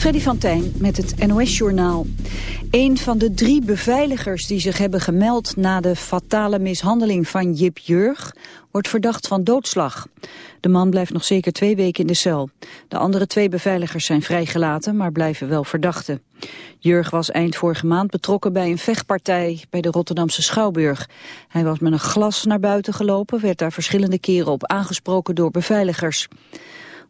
Freddy van Tijn met het NOS-journaal. Een van de drie beveiligers die zich hebben gemeld na de fatale mishandeling van Jip Jurg wordt verdacht van doodslag. De man blijft nog zeker twee weken in de cel. De andere twee beveiligers zijn vrijgelaten, maar blijven wel verdachten. Jurg was eind vorige maand betrokken bij een vechtpartij bij de Rotterdamse Schouwburg. Hij was met een glas naar buiten gelopen, werd daar verschillende keren op aangesproken door beveiligers.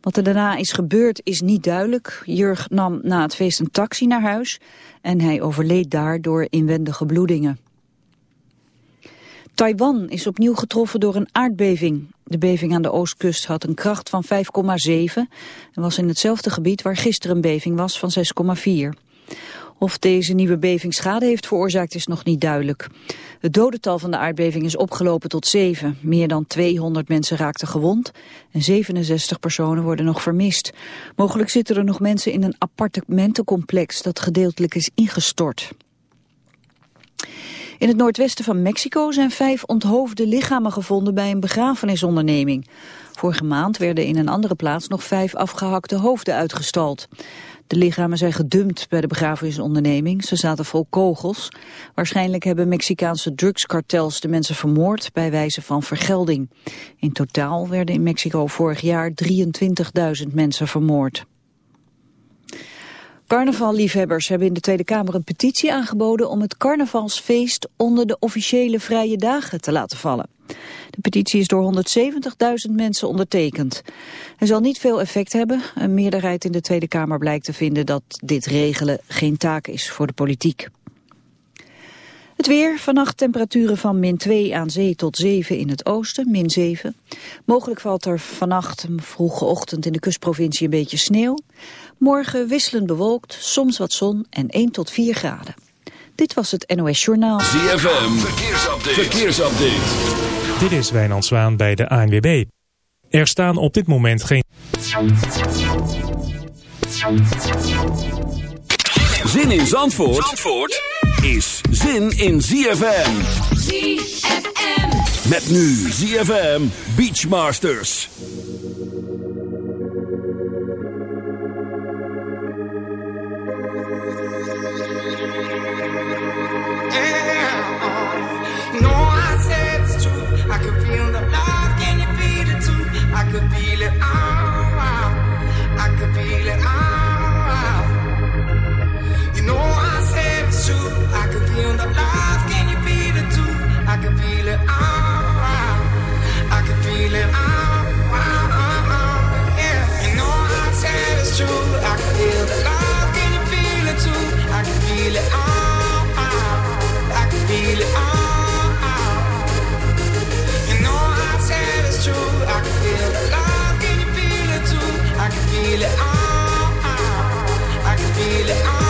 Wat er daarna is gebeurd is niet duidelijk. Jurg nam na het feest een taxi naar huis en hij overleed daar door inwendige bloedingen. Taiwan is opnieuw getroffen door een aardbeving. De beving aan de oostkust had een kracht van 5,7 en was in hetzelfde gebied waar gisteren een beving was van 6,4. Of deze nieuwe beving schade heeft veroorzaakt is nog niet duidelijk. Het dodental van de aardbeving is opgelopen tot 7. Meer dan 200 mensen raakten gewond en 67 personen worden nog vermist. Mogelijk zitten er nog mensen in een appartementencomplex dat gedeeltelijk is ingestort. In het noordwesten van Mexico zijn vijf onthoofde lichamen gevonden bij een begrafenisonderneming. Vorige maand werden in een andere plaats nog vijf afgehakte hoofden uitgestald. De lichamen zijn gedumpt bij de begrafenisonderneming. Ze zaten vol kogels. Waarschijnlijk hebben Mexicaanse drugskartels de mensen vermoord bij wijze van vergelding. In totaal werden in Mexico vorig jaar 23.000 mensen vermoord. Carnavalliefhebbers hebben in de Tweede Kamer een petitie aangeboden om het carnavalsfeest onder de officiële vrije dagen te laten vallen. De petitie is door 170.000 mensen ondertekend. Hij zal niet veel effect hebben. Een meerderheid in de Tweede Kamer blijkt te vinden dat dit regelen geen taak is voor de politiek. Het weer, vannacht temperaturen van min 2 aan zee tot 7 in het oosten, min 7. Mogelijk valt er vannacht, vroege ochtend in de kustprovincie een beetje sneeuw. Morgen wisselend bewolkt, soms wat zon en 1 tot 4 graden. Dit was het NOS Journaal. ZFM, verkeersupdate. verkeersupdate. Dit is Wijnand Zwaan bij de ANWB. Er staan op dit moment geen... Zin in Zandvoort, Zandvoort is zin in ZFM. ZFM. Met nu ZFM Beachmasters. I can feel the love, can you feel it too? I can feel it oh out. I can feel it oh out. You know I said it's true. I can feel the can you feel it too? I can feel it oh out. I can feel it all.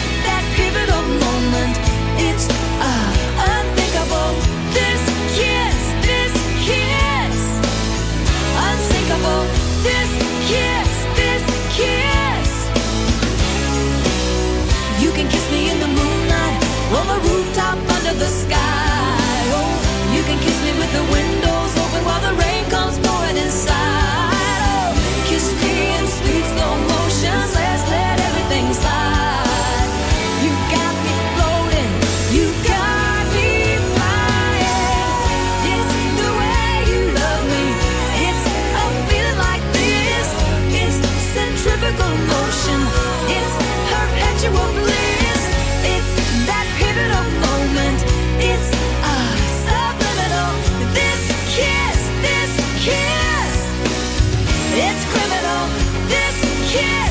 This kiss,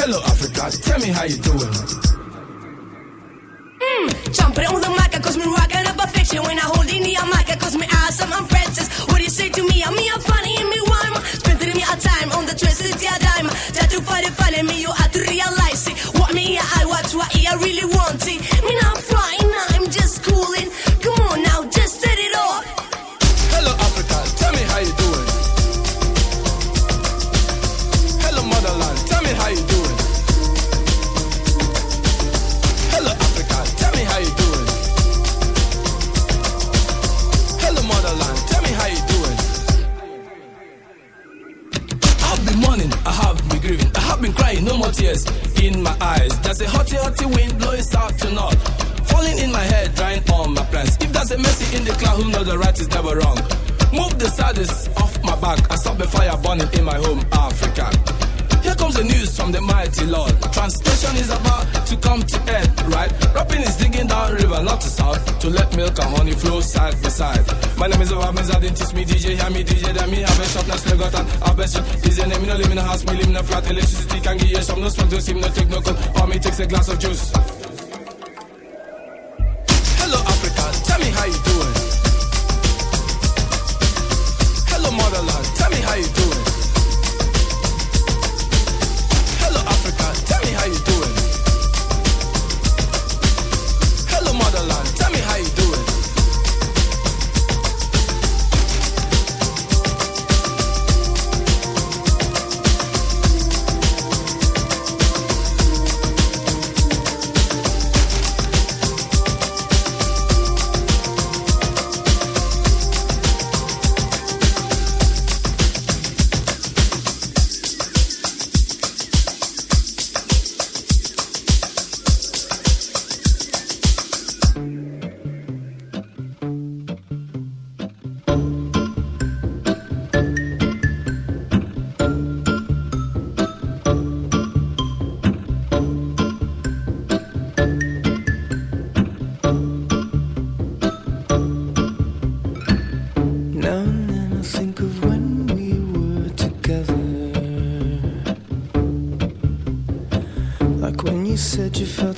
Hello, Africa, tell me how you doing. Hmm. Jumping on the mic, cause me rocking up a fiction. When I hold in the mic, cause me awesome, I'm princess. What do you say to me? I'm me, I'm funny, and me rhyme. Spending me a time on the twisted yeah dime. Try to find it, find me, you have to realize it. What me, I watch, what I really want it. Me not and have a shop. Is name, no live in a house, me live in a flat, electricity can give you some, no smoke, no steam, no take no cold, or me takes a glass of juice.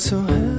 Said you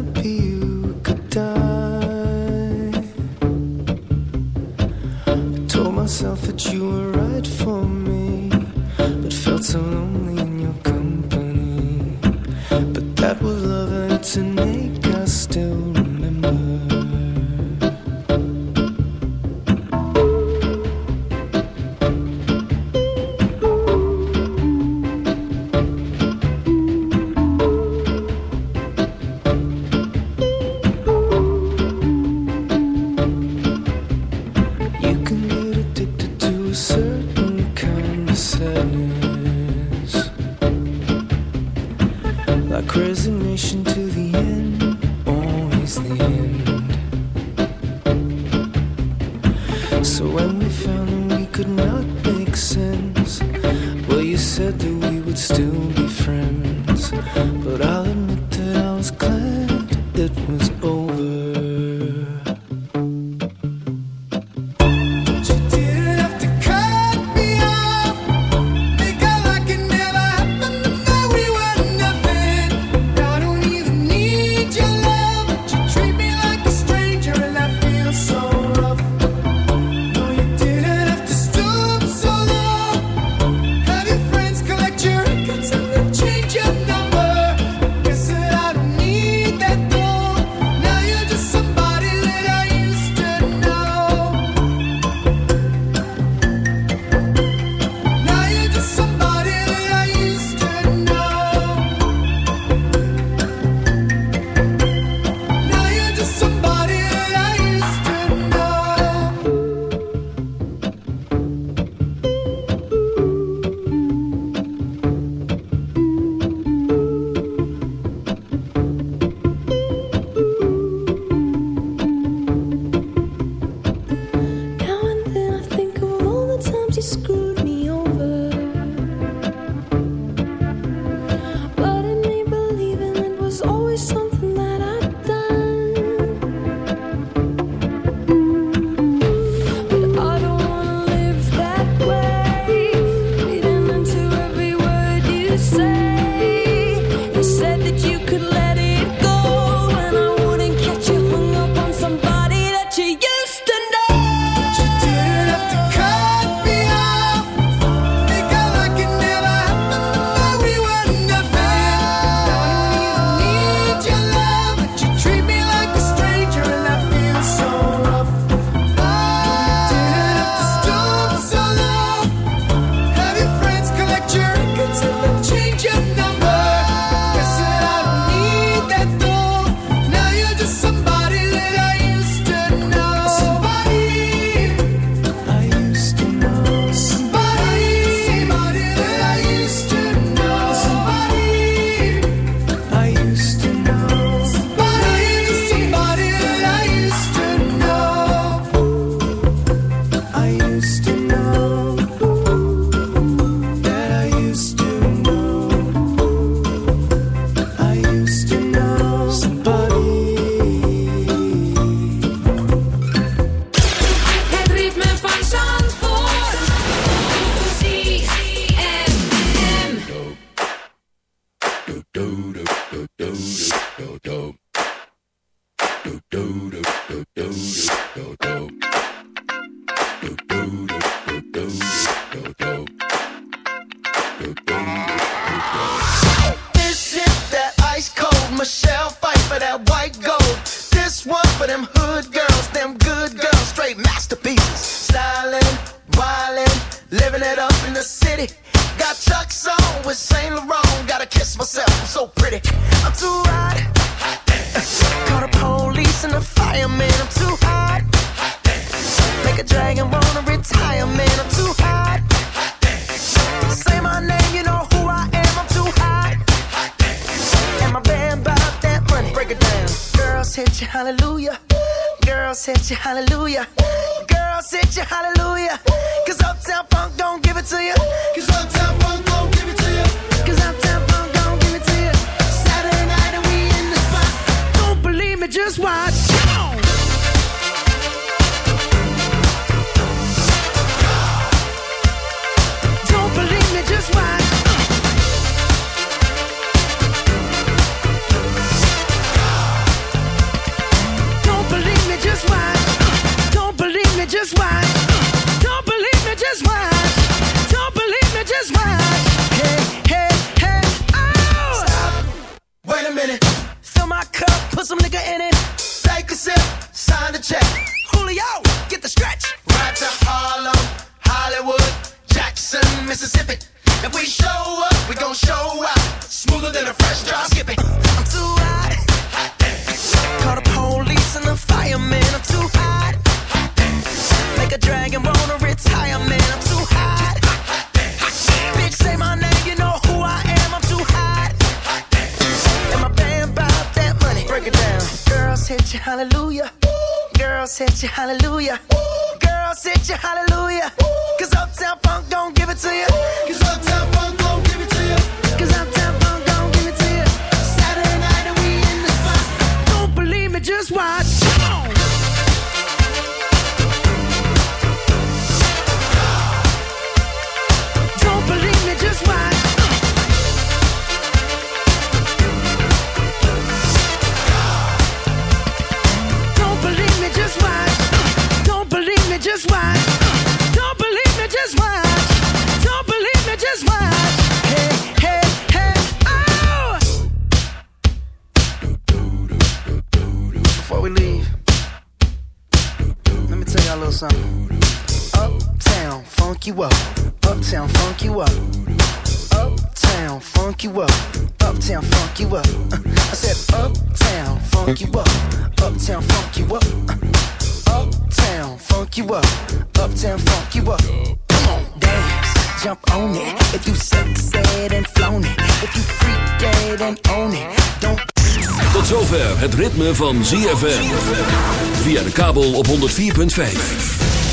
Mississippi. If we show up, we gon' show out. Smoother than a fresh drop. Skip it. I'm too hot. Call the police and the fireman. I'm too hot. Make a dragon wanna retire, man. I'm too hot. Bitch, say my name, you know who I am. I'm too hot. And my band bought that money. Break it down. Girls hit you, hallelujah. Girls hit you, hallelujah. Girls hit you, hallelujah. Cause Uptown Funk don't give it to you. Uptown, funk you up. Uh, I said, Uptown, funk you up. Uptown, funk you up. Uh, Uptown, funk you up. Uptown, funk you up. Come on, dance, jump on it. If you succeed and flown it. If you freak dead and own it. Don't Tot zover het ritme van ZFM. Via de kabel op 104.5.